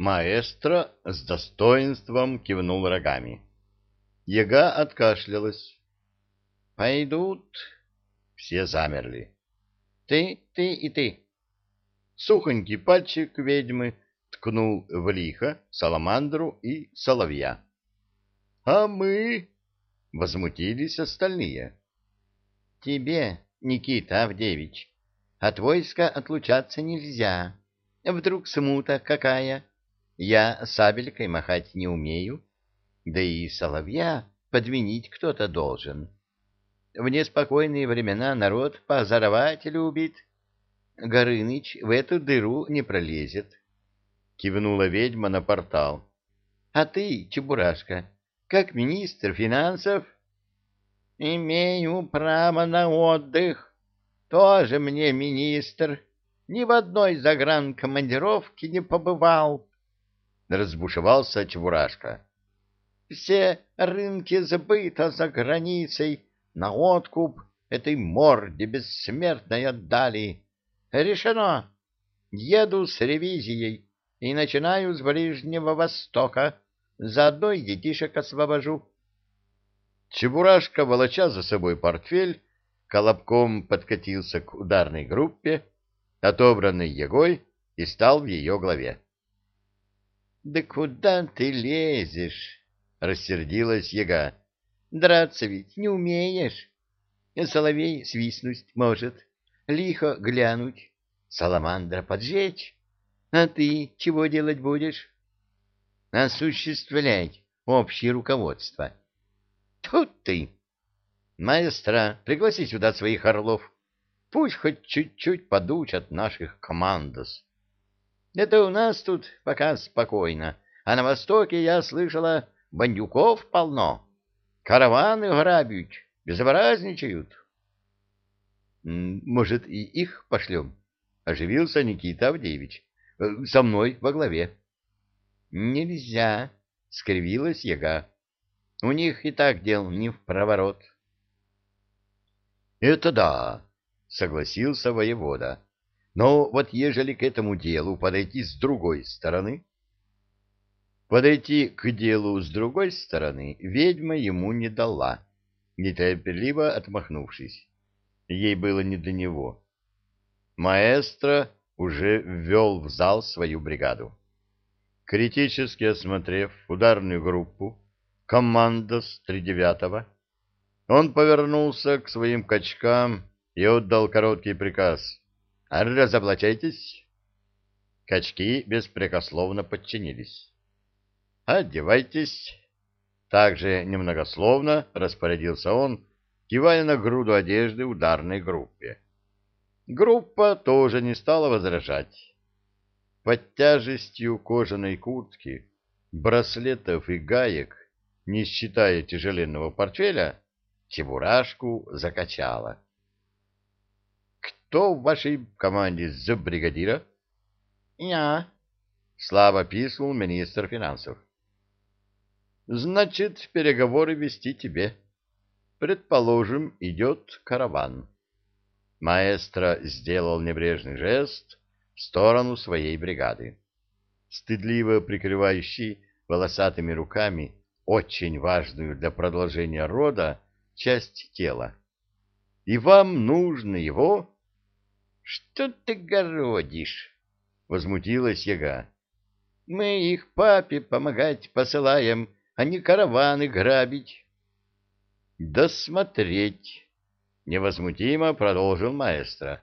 Маэстро с достоинством кивнул рогами. Яга откашлялась. «Пойдут». Все замерли. «Ты, ты и ты». Сухонький пальчик ведьмы ткнул в лихо, саламандру и соловья. «А мы?» — возмутились остальные. «Тебе, Никита Авдевич, от войска отлучаться нельзя. Вдруг смута какая? Я сабелькой махать не умею, да и соловья подменить кто-то должен. В неспокойные времена народ позоровать любит. Горыныч в эту дыру не пролезет. Кивнула ведьма на портал. А ты, Чебурашка, как министр финансов? Имею право на отдых. Тоже мне министр. Ни в одной загранкомандировке не побывал разбушевался Чебурашка. Все рынки сбыта за границей на откуп этой морде бессмертной отдали. Решено. Еду с ревизией и начинаю с Ближнего Востока. Заодно и детишек освобожу. Чебурашка, волоча за собой портфель, колобком подкатился к ударной группе, отобранной Егой, и стал в ее главе. — Да куда ты лезешь? — рассердилась яга. — Драться ведь не умеешь. Соловей свистнуть может, лихо глянуть, саламандра поджечь. А ты чего делать будешь? — Осуществлять общее руководство. — Тут ты! Маэстро, пригласи сюда своих орлов. Пусть хоть чуть-чуть подучат наших командос. Это у нас тут пока спокойно, а на востоке, я слышала, бандюков полно. Караваны грабят, безобразничают. — Может, и их пошлем? — оживился Никита Авдеевич. — Со мной во главе. — Нельзя, — скривилась яга. — У них и так дел не в проворот. — Это да, — согласился воевода. Но вот ежели к этому делу подойти с другой стороны... Подойти к делу с другой стороны ведьма ему не дала, нетерпеливо отмахнувшись. Ей было не до него. Маэстро уже ввел в зал свою бригаду. Критически осмотрев ударную группу, команда с тридевятого, он повернулся к своим качкам и отдал короткий приказ Разоблачайтесь. Качки беспрекословно подчинились. Одевайтесь. Также немногословно распорядился он, кивая на груду одежды ударной группе. Группа тоже не стала возражать. Под тяжестью кожаной куртки, браслетов и гаек, не считая тяжеленного портфеля, чебурашку закачала. Кто в вашей команде за бригадира? Я. Слабо писал министр финансов. Значит, переговоры вести тебе. Предположим, идет караван. Маэстро сделал небрежный жест в сторону своей бригады. Стыдливо прикрывающий волосатыми руками очень важную для продолжения рода часть тела. И вам нужно его что ты городишь? Возмутилась яга. Мы их папе помогать посылаем, а не караваны грабить. Досмотреть, невозмутимо продолжил маэстро.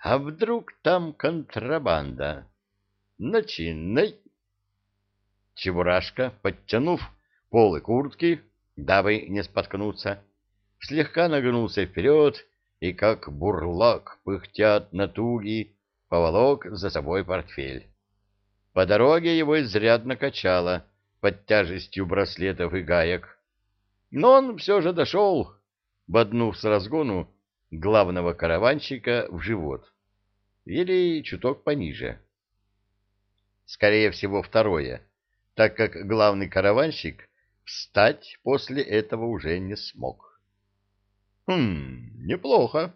А вдруг там контрабанда? Начинай. Чебурашка, подтянув полы куртки, дабы не споткнуться, слегка нагнулся вперед и, как бурлак, пыхтят натуги, поволок за собой портфель. По дороге его изрядно качало под тяжестью браслетов и гаек. Но он все же дошел, боднув с разгону главного караванщика в живот. Или чуток пониже. Скорее всего, второе, так как главный караванщик встать после этого уже не смог. Хм, неплохо,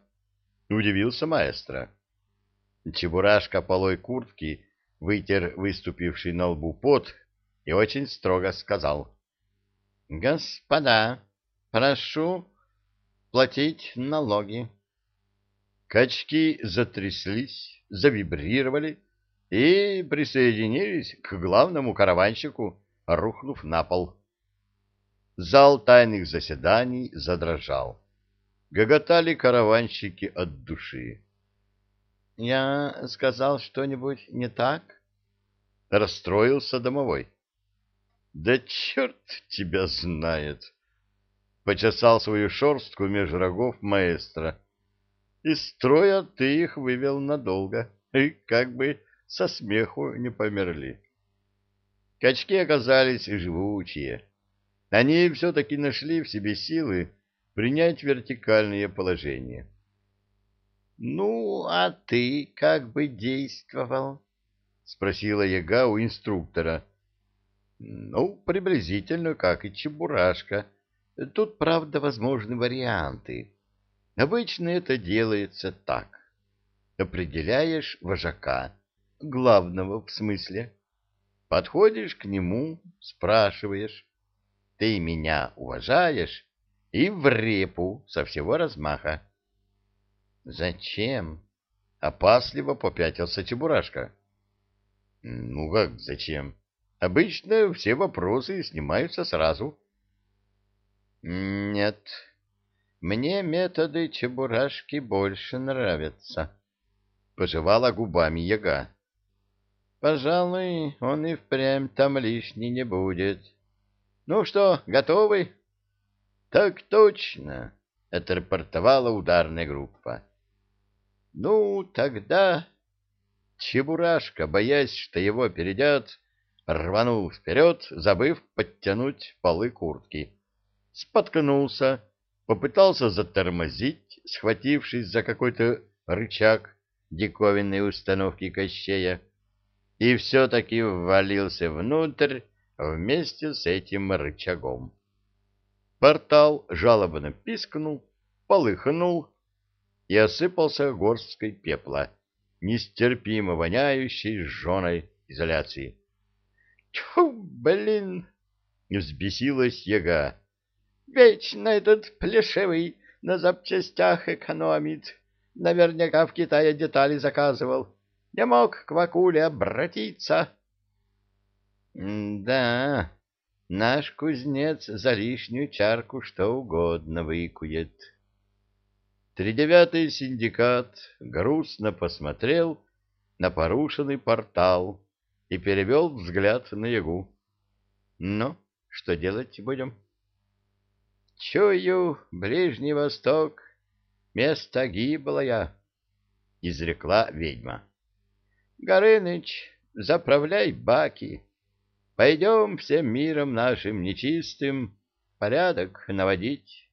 удивился маэстро. Чебурашка полой куртки вытер выступивший на лбу пот и очень строго сказал. — Господа, прошу платить налоги. Качки затряслись, завибрировали и присоединились к главному караванщику, рухнув на пол. Зал тайных заседаний задрожал. Гоготали караванщики от души. — Я сказал что-нибудь не так? — расстроился домовой. — Да черт тебя знает! — почесал свою шерстку меж рогов маэстро. — Из строя ты их вывел надолго, и как бы со смеху не померли. Качки оказались живучие. Они все-таки нашли в себе силы принять вертикальное положение. — Ну, а ты как бы действовал? — спросила яга у инструктора. — Ну, приблизительно, как и Чебурашка. Тут, правда, возможны варианты. Обычно это делается так. Определяешь вожака, главного в смысле. Подходишь к нему, спрашиваешь. Ты меня уважаешь? И в репу со всего размаха. Зачем? Опасливо попятился Чебурашка. Ну как зачем? Обычно все вопросы снимаются сразу. Нет, мне методы Чебурашки больше нравятся. Пожевала губами яга. Пожалуй, он и впрямь там лишний не будет. Ну что, готовы? Так точно, отрапортовала ударная группа. Ну, тогда... Чебурашка, боясь, что его опередят, рванул вперед, забыв подтянуть полы куртки. Споткнулся, попытался затормозить, схватившись за какой-то рычаг диковинной установки Кощея, и все-таки ввалился внутрь вместе с этим рычагом. Портал жалобно пискнул, полыхнул и осыпался горсткой пепла, нестерпимо воняющей сжженной изоляции. «Тьфу, блин!» — взбесилась яга. «Вечно этот плешивый на запчастях экономит. Наверняка в Китае детали заказывал. Не мог к Вакуле обратиться». «Да, наш кузнец за лишнюю чарку что угодно выкует». Тридевятый синдикат грустно посмотрел на порушенный портал и перевел взгляд на Ягу. «Ну, что делать будем?» «Чую, Ближний Восток, место гиблое», — изрекла ведьма. «Горыныч, заправляй баки, пойдем всем миром нашим нечистым порядок наводить.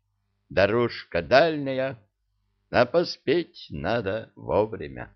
Дорожка дальняя» а поспеть надо вовремя.